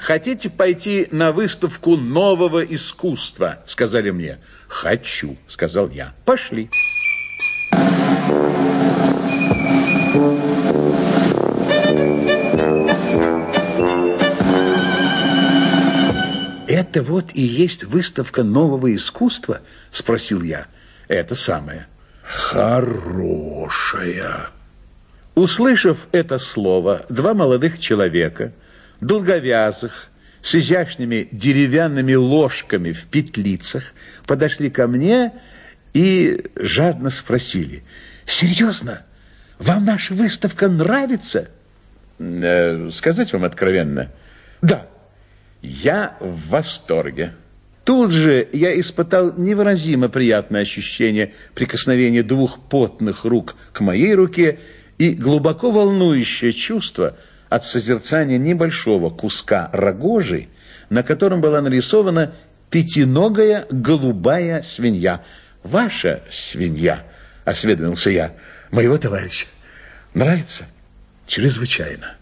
хотите пойти на выставку нового искусства? Сказали мне. Хочу, сказал я. Пошли. «Это вот и есть выставка нового искусства?» – спросил я. «Это самое». «Хорошая». Услышав это слово, два молодых человека, долговязых, с изящными деревянными ложками в петлицах, подошли ко мне и жадно спросили, «Серьезно? Вам наша выставка нравится?» э, «Сказать вам откровенно?» «Да, я в восторге». Тут же я испытал невыразимо приятное ощущение прикосновения двух потных рук к моей руке и глубоко волнующее чувство от созерцания небольшого куска рогожи, на котором была нарисована пятиногая голубая свинья. «Ваша свинья», — осведомился я, — «моего товарища. Нравится?» «Чрезвычайно.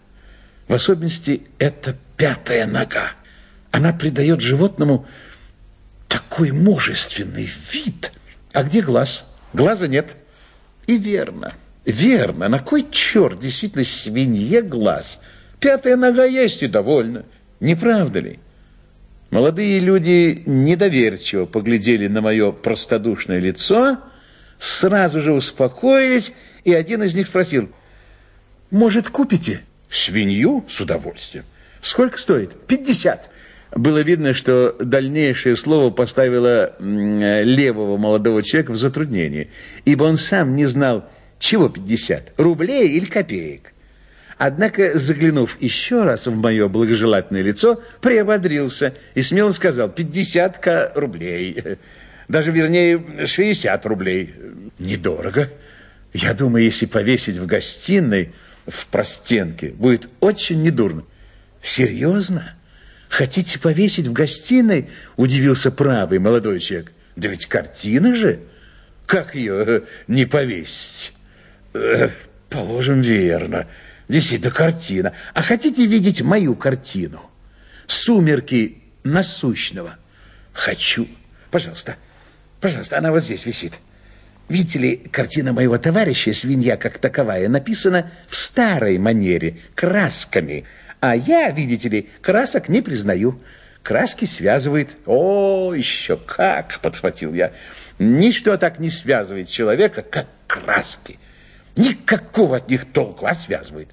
В особенности это пятая нога. Она придает животному такой мужественный вид. А где глаз? Глаза нет. И верно». Верно, на кой черт действительно свинье глаз? Пятая нога есть и довольно. Не правда ли? Молодые люди недоверчиво поглядели на мое простодушное лицо, сразу же успокоились, и один из них спросил, «Может, купите?» «Свинью? С удовольствием». «Сколько стоит?» «Пятьдесят». Было видно, что дальнейшее слово поставило левого молодого человека в затруднение, ибо он сам не знал, чего 50? Рублей или копеек? Однако, заглянув еще раз в мое благожелательное лицо, приободрился и смело сказал 50 рублей. Даже, вернее, 60 рублей. Недорого. Я думаю, если повесить в гостиной, в простенке, будет очень недурно. Серьезно? Хотите повесить в гостиной? Удивился правый молодой человек. Да ведь картина же. Как ее не повесить? Положим, верно. Действительно, картина. А хотите видеть мою картину? Сумерки насущного. Хочу. Пожалуйста, пожалуйста, она вот здесь висит. Видите ли, картина моего товарища, свинья как таковая, написана в старой манере, красками. А я, видите ли, красок не признаю. Краски связывает. О, еще как, подхватил я. Ничто так не связывает человека, как краски. Никакого от них толку, а связывает.